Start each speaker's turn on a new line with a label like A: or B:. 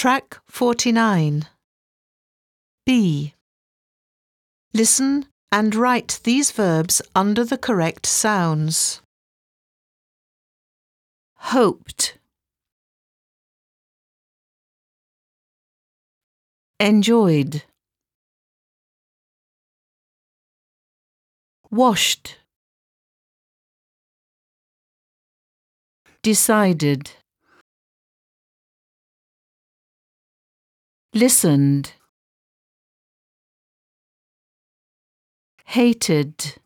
A: Track 49. B. Listen and write these verbs under the correct sounds. Hoped. Enjoyed. Washed. Decided. Listened. Hated.